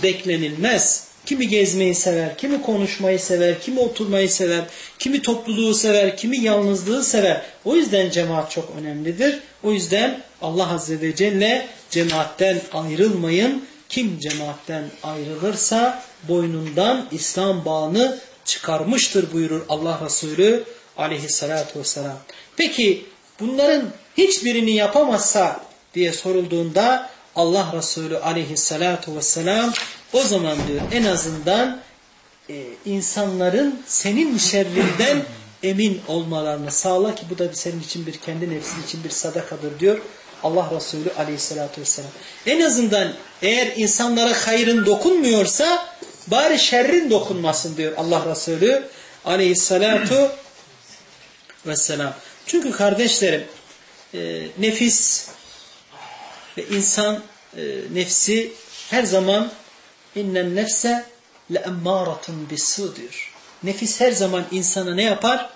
Beklenilmez. Kimi gezmeyi sever, kimi konuşmayı sever, kimi oturmayı sever, kimi topluluğu sever, kimi yalnızlığı sever. O yüzden cemaat çok önemlidir. O yüzden Allah Azze ve Celle cemaatten ayrılmayın. Kim cemaatten ayrılırsa boynundan İslam bağını çıkarmıştır buyurur Allah Resulü aleyhissalatü vesselam. Peki bunların hiçbirini yapamazsa diye sorulduğunda Allah Resulü aleyhissalatu vesselam o zaman diyor en azından e, insanların senin şerrinden emin olmalarını sağla ki bu da senin için bir kendi nefsin için bir sadakadır diyor Allah Resulü aleyhissalatü vesselam. En azından eğer insanlara hayrın dokunmuyorsa bari şerrin dokunmasın diyor Allah Resulü aleyhissalatu vesselam. Çünkü kardeşlerim e, nefis ve insan e, nefsi her zaman innen nefse le emmâratun bissu diyor. Nefis her zaman insana ne yapar?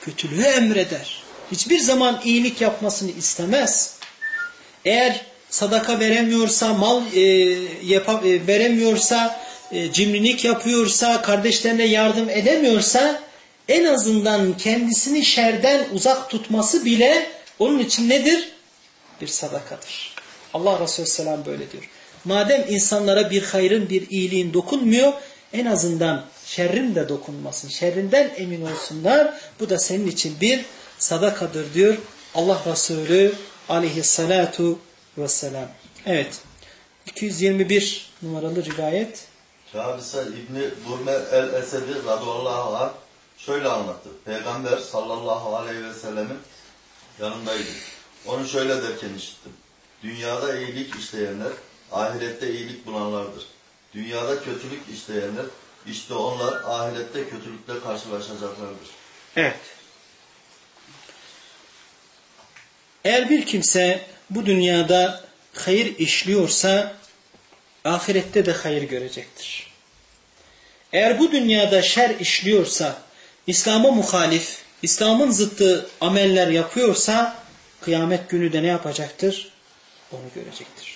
Kötülüğü emreder. Hiçbir zaman iyilik yapmasını istemez. Eğer sadaka veremiyorsa, mal e, yapa, e, veremiyorsa, e, cimrilik yapıyorsa, kardeşlerine yardım edemiyorsa en azından kendisini şerden uzak tutması bile onun için nedir? Bir sadakadır. Allah Resulü Selam böyle diyor. Madem insanlara bir hayrın, bir iyiliğin dokunmuyor, en azından şerrin de dokunmasın. Şerrinden emin olsunlar. Bu da senin için bir sadakadır diyor Allah Resulü aleyhissalatu vesselam. Evet. 221 numaralı rivayet. Cabise İbni Durme el-Esedi radıyallahu anh şöyle anlattı. Peygamber sallallahu aleyhi ve sellemin yanındaydı. Onu şöyle derken işittim. Dünyada iyilik işleyenler ahirette iyilik bulanlardır. Dünyada kötülük işleyenler işte onlar ahirette kötülükle karşılaşacaklardır. Evet. Eğer bir kimse bu dünyada hayır işliyorsa ahirette de hayır görecektir. Eğer bu dünyada şer işliyorsa, İslam'a muhalif, İslam'ın zıttı ameller yapıyorsa kıyamet günü de ne yapacaktır? Onu görecektir.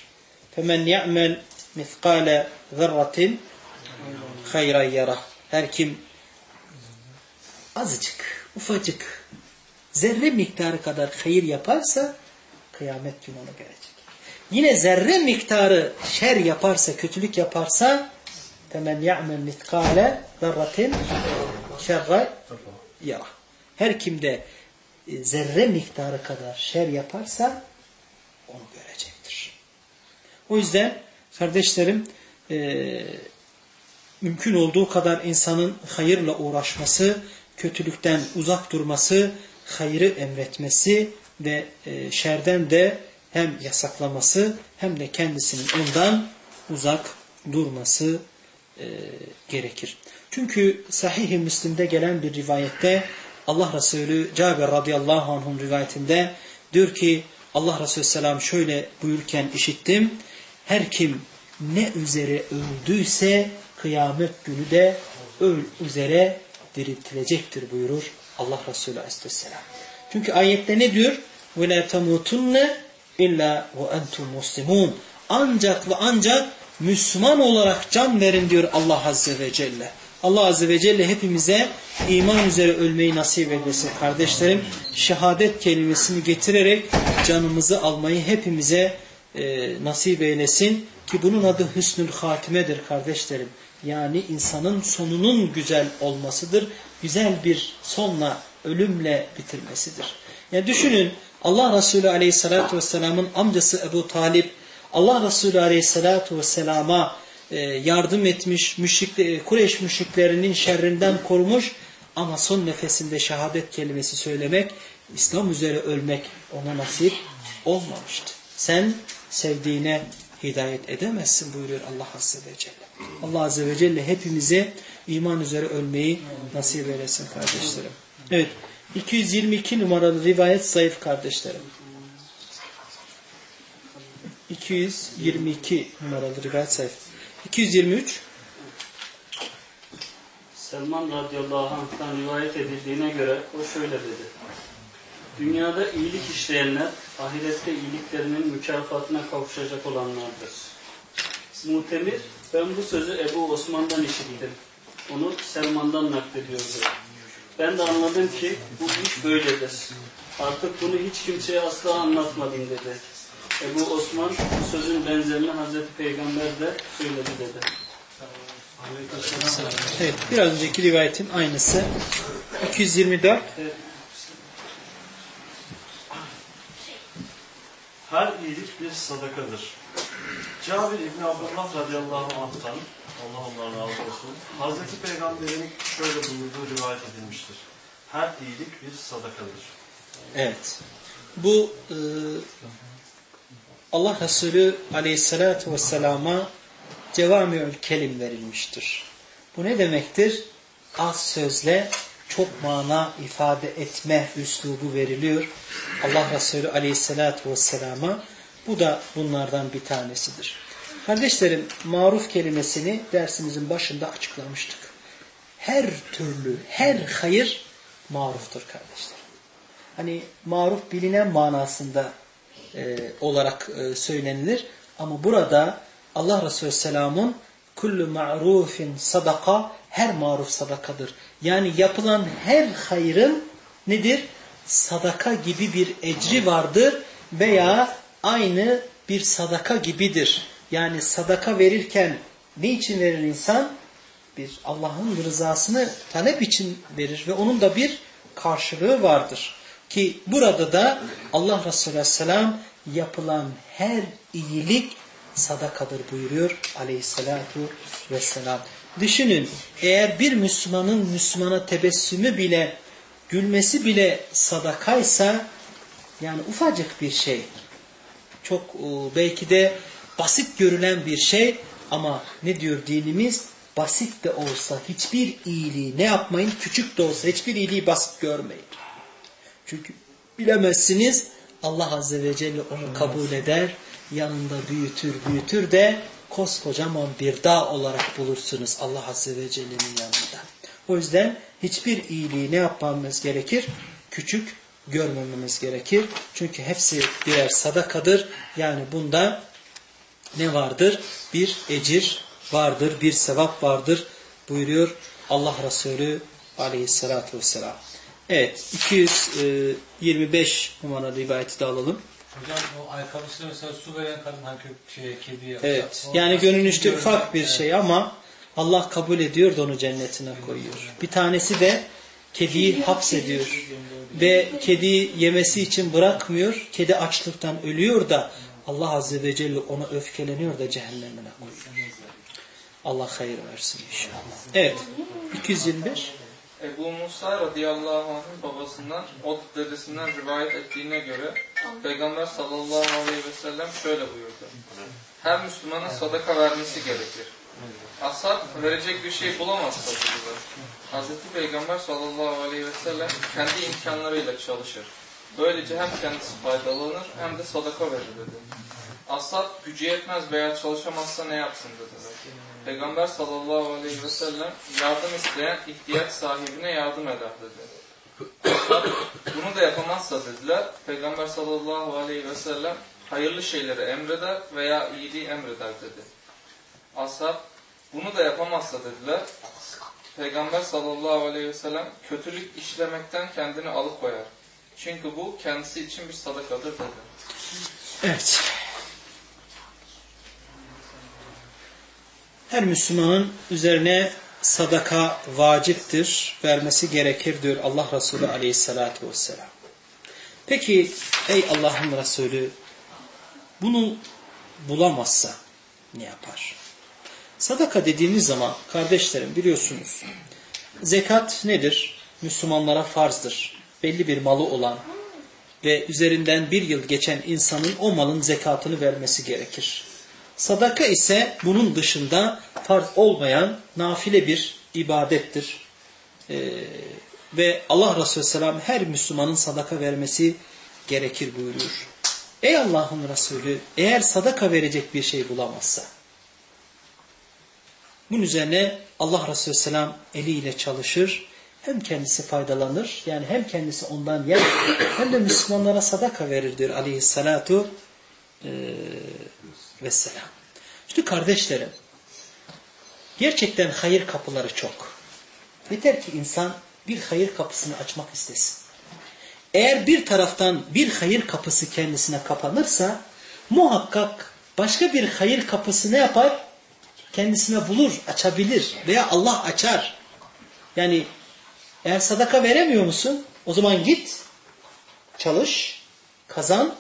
فَمَنْ يَعْمَلْ مِثْقَالَ ذَرَّةٍ hayra yara. Her kim azıcık, ufacık, zerre miktarı kadar hayır yaparsa kıyamet günü onu görecek. Yine zerre miktarı şer yaparsa, kötülük yaparsa temen ya'mel mitkale zerratin şerre yara. Her kimde e, zerre miktarı kadar şer yaparsa onu görecektir. o yüzden kardeşlerim e, mümkün olduğu kadar insanın hayırla uğraşması, kötülükten uzak durması, hayrı emretmesi ve e, şerden de hem yasaklaması hem de kendisinin ondan uzak durması e, gerekir. Çünkü Sahih-i Müslim'de gelen bir rivayette Allah Resulü Cabir radıyallahu anh'ın rivayetinde diyor ki Allah Resulü selam şöyle buyurken işittim Her kim ne üzere öldüyse kıyamet günü de öl üzere diriltilecektir buyurur Allah Resulü aleyhisselam. Çünkü ayette ne diyor? وَلَا تَمُوتُنَّ illa ve entum muslimun. Ancak ve ancak Müslüman olarak can verin diyor Allah Azze ve Celle. Allah Azze ve Celle hepimize iman üzere ölmeyi nasip eylesin kardeşlerim. Şehadet kelimesini getirerek canımızı almayı hepimize e, nasip eylesin. Ki bunun adı hüsnül hatimedir kardeşlerim. Yani insanın sonunun güzel olmasıdır. Güzel bir sonla, ölümle bitirmesidir. Yani düşünün Allah Resulü Aleyhisselatü Vesselam'ın amcası Ebu Talip Allah Resulü Aleyhisselatü Vesselam'a e, yardım etmiş, müşrik, e, Kureyş müşriklerinin şerrinden korumuş ama son nefesinde şehadet kelimesi söylemek, İslam üzere ölmek ona nasip olmamıştı. Sen sevdiğine hidayet edemezsin buyuruyor Allah Azze ve Celle. Allah Azze ve Celle hepimize iman üzere ölmeyi nasip eylesin kardeşlerim. Evet. 222 numaralı rivayet zayıf kardeşlerim. 222 numaralı rivayet zayıf. 223 Selman radıyallahu anh'tan rivayet edildiğine göre o şöyle dedi. Dünyada iyilik işleyenler ahirette iyiliklerinin mükafatına kavuşacak olanlardır. Mutemir ben bu sözü Ebu Osman'dan işittim. Onu Selman'dan naklediyordu. Ben de anladım ki bu iş böyledir. Artık bunu hiç kimseye asla anlatmadım dedi. Ebu Osman bu sözün benzerini Hazreti Peygamber de söyledi dedi. Evet, biraz önceki rivayetin aynısı. 224 Her iyilik bir sadakadır. Cabir İbni Abdullah radıyallahu anh'tan Allah ondan razı olsun. Hazreti Peygamber'in şöyle buyurduğu rivayet edilmiştir. Her iyilik bir sadakadır. Evet. Bu e, Allah Resulü aleyhissalatü vesselama cevamiül kelim verilmiştir. Bu ne demektir? Az sözle çok mana ifade etme üslubu veriliyor. Allah Resulü aleyhissalatü vesselama bu da bunlardan bir tanesidir. Kardeşlerim maruf kelimesini dersimizin başında açıklamıştık. Her türlü, her hayır maruftur kardeşler. Hani maruf bilinen manasında e, olarak e, söylenilir. Ama burada Allah Resulü Selam'ın kullu ma'rufin sadaka her maruf sadakadır. Yani yapılan her hayrın nedir? Sadaka gibi bir ecri vardır veya aynı bir sadaka gibidir. Yani sadaka verirken ne için verir insan? Bir Allah'ın rızasını talep için verir ve onun da bir karşılığı vardır. Ki burada da Allah Resulü Aleyhisselam yapılan her iyilik sadakadır buyuruyor aleyhissalatu vesselam. Düşünün eğer bir Müslümanın Müslümana tebessümü bile gülmesi bile sadakaysa yani ufacık bir şey çok e, belki de basit görülen bir şey ama ne diyor dinimiz? Basit de olsa hiçbir iyiliği ne yapmayın? Küçük de olsa hiçbir iyiliği basit görmeyin. Çünkü bilemezsiniz Allah Azze ve Celle onu kabul eder. Yanında büyütür büyütür de koskocaman bir dağ olarak bulursunuz Allah Azze ve Celle'nin yanında. O yüzden hiçbir iyiliği ne yapmamız gerekir? Küçük görmememiz gerekir. Çünkü hepsi birer sadakadır. Yani bunda ne vardır? Bir ecir vardır, bir sevap vardır buyuruyor Allah Resulü aleyhissalatü vesselam. Evet, 225 numaralı rivayeti de alalım. Hocam o ayakkabısıyla mesela su veren kadın hani kö- şey, kediye. Evet. O- Yani görünüşte görünüş- ufak bir Evet. şey ama Allah kabul ediyor da onu cennetine koyuyor. Bir tanesi de kediyi hapsediyor. Ve kediyi yemesi için bırakmıyor. Kedi açlıktan ölüyor da Allah Azze ve Celle ona öfkeleniyor da cehennemine koyuyor. Allah hayır versin inşallah. Evet. 225. Ebu Musa radıyallahu anh'ın babasından, o dedesinden rivayet ettiğine göre Peygamber sallallahu aleyhi ve sellem şöyle buyurdu. Her Müslümanın sadaka vermesi gerekir. Ashab verecek bir şey bulamazsa dediler. Hazreti Peygamber sallallahu aleyhi ve sellem kendi imkanlarıyla çalışır. Böylece hem kendisi faydalanır hem de sadaka verir dedi. Ashab gücü yetmez veya çalışamazsa ne yapsın dediler. Peygamber sallallahu aleyhi ve sellem yardım isteyen ihtiyaç sahibine yardım eder dedi. Bunu da yapamazsa dediler. Peygamber sallallahu aleyhi ve sellem hayırlı şeyleri emreder veya iyiliği emreder dedi. Ashab bunu da yapamazsa dediler. Peygamber sallallahu aleyhi ve sellem kötülük işlemekten kendini alıkoyar. Çünkü bu kendisi için bir sadakadır dedi. Evet. Her Müslümanın üzerine sadaka vaciptir, vermesi gerekir diyor Allah Resulü aleyhissalatü vesselam. Peki ey Allah'ın Resulü bunu bulamazsa ne yapar? Sadaka dediğimiz zaman kardeşlerim biliyorsunuz zekat nedir? Müslümanlara farzdır. Belli bir malı olan ve üzerinden bir yıl geçen insanın o malın zekatını vermesi gerekir. Sadaka ise bunun dışında farz olmayan nafile bir ibadettir. Ee, ve Allah Resulü Selam her Müslümanın sadaka vermesi gerekir buyuruyor. Ey Allah'ın Resulü eğer sadaka verecek bir şey bulamazsa bunun üzerine Allah Resulü Selam eliyle çalışır hem kendisi faydalanır yani hem kendisi ondan yer hem de Müslümanlara sadaka verir diyor aleyhissalatu e, vesselam. İşte kardeşlerim gerçekten hayır kapıları çok. Yeter ki insan bir hayır kapısını açmak istesin. Eğer bir taraftan bir hayır kapısı kendisine kapanırsa muhakkak başka bir hayır kapısı ne yapar? Kendisine bulur, açabilir veya Allah açar. Yani eğer sadaka veremiyor musun? O zaman git, çalış, kazan.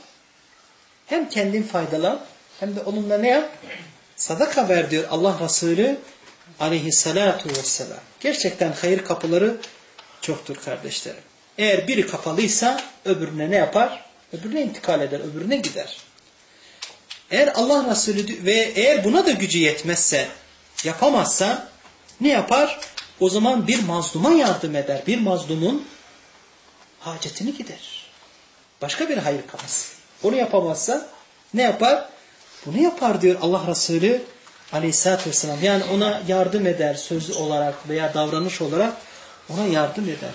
Hem kendin faydalan hem de onunla ne yap? Sadaka ver diyor Allah Resulü aleyhissalatu vesselam. Gerçekten hayır kapıları çoktur kardeşlerim. Eğer biri kapalıysa öbürüne ne yapar? Öbürüne intikal eder, öbürüne gider. Eğer Allah Resulü ve eğer buna da gücü yetmezse, yapamazsa ne yapar? O zaman bir mazluma yardım eder. Bir mazlumun hacetini gider. Başka bir hayır kapısı. Onu yapamazsa ne yapar? Bunu yapar diyor Allah Resulü aleyhissalatü vesselam. Yani ona yardım eder sözlü olarak veya davranış olarak ona yardım eder.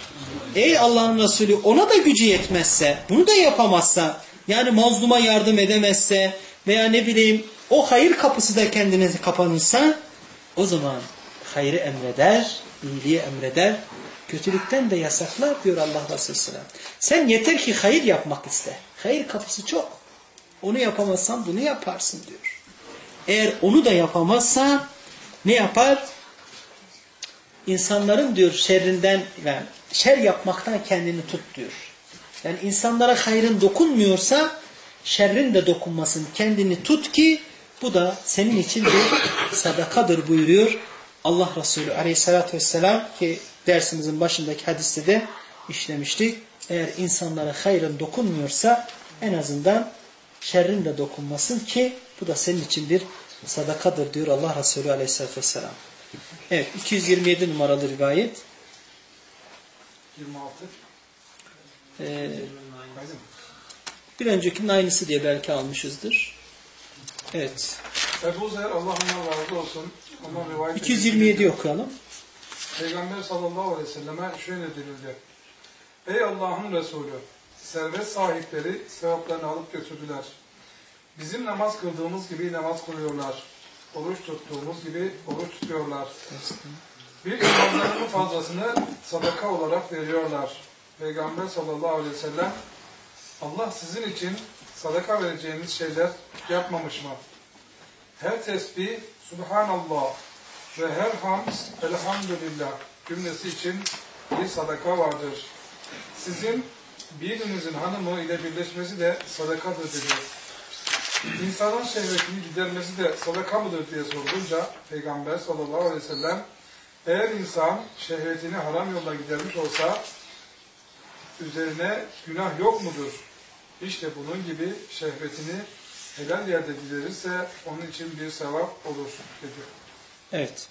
Ey Allah'ın Resulü ona da gücü yetmezse, bunu da yapamazsa, yani mazluma yardım edemezse veya ne bileyim o hayır kapısı da kendine kapanırsa o zaman hayrı emreder, iyiliği emreder, kötülükten de yasaklar diyor Allah Resulü. Sen yeter ki hayır yapmak iste. Hayır kapısı çok. Onu yapamazsan bunu yaparsın diyor. Eğer onu da yapamazsa ne yapar? İnsanların diyor şerrinden yani şer yapmaktan kendini tut diyor. Yani insanlara hayrın dokunmuyorsa şerrin de dokunmasın. Kendini tut ki bu da senin için bir sadakadır buyuruyor Allah Resulü aleyhissalatü vesselam ki dersimizin başındaki hadiste de işlemiştik. Eğer insanlara hayrın dokunmuyorsa en azından şerrin de dokunmasın ki bu da senin için bir sadakadır diyor Allah Resulü aleyhissalatü vesselam. Evet 227 numaralı rivayet. 26. Ee, bir öncekinin aynısı diye belki almışızdır. Evet. Ebu Zer Allah ondan razı olsun. Ondan rivayet 227 okuyalım. Peygamber sallallahu aleyhi ve selleme şöyle denildi. Ey Allah'ın Resulü! Servet sahipleri sevaplarını alıp götürdüler. Bizim namaz kıldığımız gibi namaz kılıyorlar. Oruç tuttuğumuz gibi oruç tutuyorlar. Bir imanlarının fazlasını sadaka olarak veriyorlar. Peygamber sallallahu aleyhi ve sellem Allah sizin için sadaka vereceğiniz şeyler yapmamış mı? Her tesbih Subhanallah ve her hamd Elhamdülillah cümlesi için bir sadaka vardır. Sizin birinizin hanımı ile birleşmesi de sadakadır dedi. İnsanın şehvetini gidermesi de sadaka mıdır diye sorulunca Peygamber sallallahu aleyhi ve sellem eğer insan şehvetini haram yolla gidermiş olsa üzerine günah yok mudur? İşte bunun gibi şehvetini helal yerde giderirse onun için bir sevap olur dedi. Evet.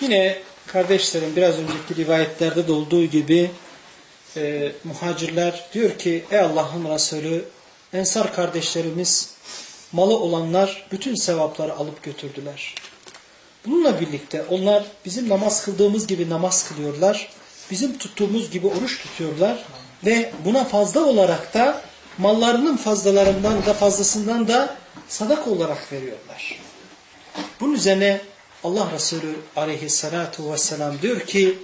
Yine kardeşlerim biraz önceki rivayetlerde de olduğu gibi e, muhacirler diyor ki ey Allah'ın Resulü ensar kardeşlerimiz malı olanlar bütün sevapları alıp götürdüler. Bununla birlikte onlar bizim namaz kıldığımız gibi namaz kılıyorlar. Bizim tuttuğumuz gibi oruç tutuyorlar. Ve buna fazla olarak da mallarının fazlalarından da fazlasından da sadaka olarak veriyorlar. Bunun üzerine Allah Resulü aleyhissalatu vesselam diyor ki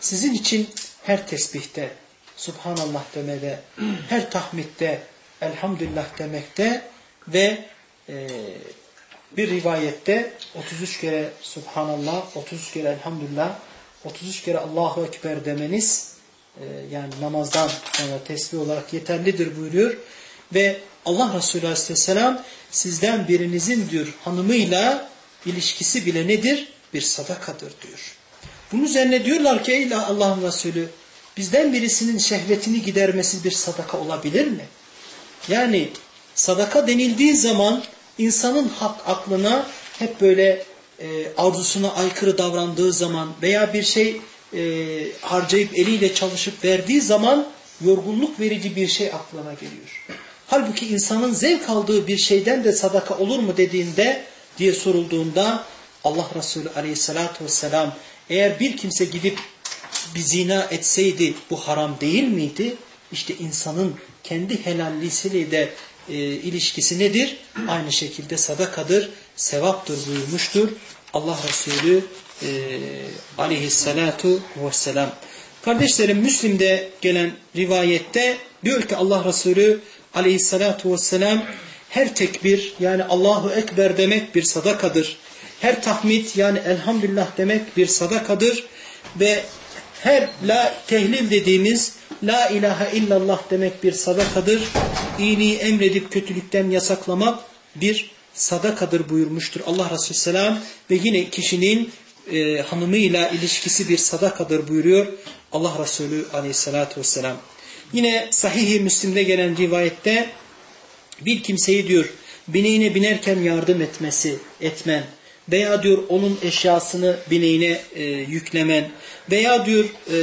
sizin için her tesbihte, Subhanallah demede, her tahmidde, Elhamdülillah demekte ve e, bir rivayette 33 kere Subhanallah, 33 kere Elhamdülillah, 33 kere Allahu Ekber demeniz e, yani namazdan sonra tesbih olarak yeterlidir buyuruyor. Ve Allah Resulü Aleyhisselam sizden birinizin diyor hanımıyla ilişkisi bile nedir? Bir sadakadır diyor. Bunun üzerine diyorlar ki ey Allah'ın Resulü bizden birisinin şehvetini gidermesi bir sadaka olabilir mi? Yani sadaka denildiği zaman insanın hak aklına hep böyle e, arzusuna aykırı davrandığı zaman veya bir şey e, harcayıp eliyle çalışıp verdiği zaman yorgunluk verici bir şey aklına geliyor. Halbuki insanın zevk aldığı bir şeyden de sadaka olur mu dediğinde diye sorulduğunda Allah Resulü aleyhissalatü vesselam eğer bir kimse gidip bir zina etseydi bu haram değil miydi? İşte insanın kendi helallisiyle de e, ilişkisi nedir? Aynı şekilde sadakadır, sevaptır buyurmuştur. Allah Resulü e, aleyhissalatu vesselam. Kardeşlerim Müslim'de gelen rivayette diyor ki Allah Resulü aleyhissalatu vesselam her tekbir yani Allahu Ekber demek bir sadakadır. Her tahmid yani elhamdülillah demek bir sadakadır. Ve her la tehlil dediğimiz la ilahe illallah demek bir sadakadır. İyiliği emredip kötülükten yasaklamak bir sadakadır buyurmuştur Allah Resulü Selam. Ve yine kişinin e, hanımıyla ilişkisi bir sadakadır buyuruyor Allah Resulü Aleyhisselatü Vesselam. Yine sahih-i Müslim'de gelen rivayette bir kimseyi diyor bineğine binerken yardım etmesi, etmen veya diyor onun eşyasını bineğine e, yüklemen veya diyor e,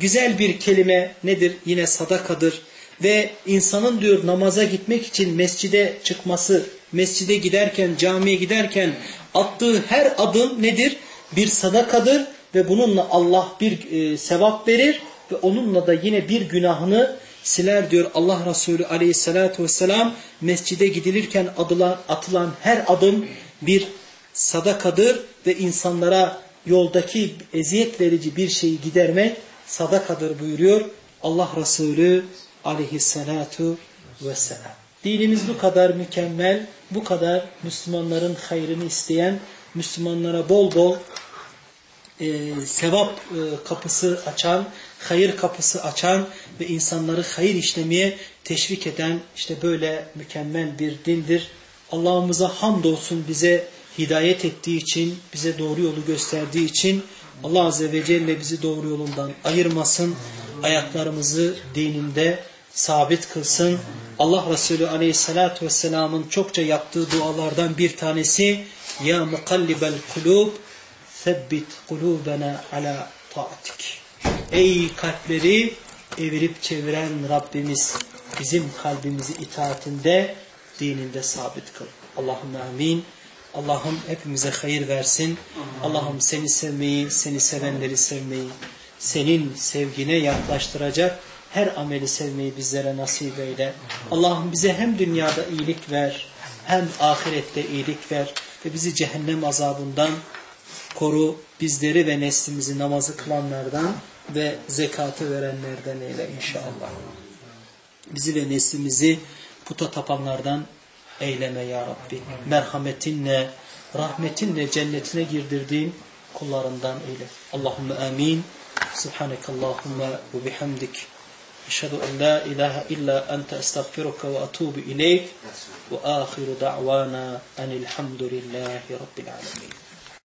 güzel bir kelime nedir? Yine sadakadır ve insanın diyor namaza gitmek için mescide çıkması, mescide giderken, camiye giderken attığı her adım nedir? Bir sadakadır ve bununla Allah bir e, sevap verir ve onunla da yine bir günahını siler diyor Allah Resulü aleyhissalatü vesselam mescide gidilirken adılan, atılan her adım bir sadakadır ve insanlara yoldaki eziyet verici bir şeyi gidermek sadakadır buyuruyor Allah Resulü aleyhissalatu vesselam. Dinimiz bu kadar mükemmel, bu kadar Müslümanların hayrını isteyen, Müslümanlara bol bol e, sevap e, kapısı açan, hayır kapısı açan ve insanları hayır işlemeye teşvik eden işte böyle mükemmel bir dindir. Allah'ımıza hamdolsun bize hidayet ettiği için, bize doğru yolu gösterdiği için Allah Azze ve Celle bizi doğru yolundan ayırmasın. Ayaklarımızı dininde sabit kılsın. Allah Resulü Aleyhisselatü Vesselam'ın çokça yaptığı dualardan bir tanesi Ya mukallibel kulub Sebbit kulubena ala taatik. Ey kalpleri evirip çeviren Rabbimiz bizim kalbimizi itaatinde dininde sabit kıl. Allahümme amin. Allah'ım hepimize hayır versin. Allah'ım seni sevmeyi, seni sevenleri sevmeyi, senin sevgine yaklaştıracak her ameli sevmeyi bizlere nasip eyle. Allah'ım bize hem dünyada iyilik ver, hem ahirette iyilik ver ve bizi cehennem azabından koru. Bizleri ve neslimizi namazı kılanlardan ve zekatı verenlerden eyle inşallah. Bizi ve neslimizi puta tapanlardan eyleme ya Rabbi. Merhametinle, rahmetinle cennetine girdirdiğin kullarından eyle. Allahümme amin. Subhanekallahumma ve bihamdik. Eşhedü en la ilahe illa ente estağfiruka ve atubu ileyk. Ve ahiru da'vana enilhamdülillahi rabbil alemin.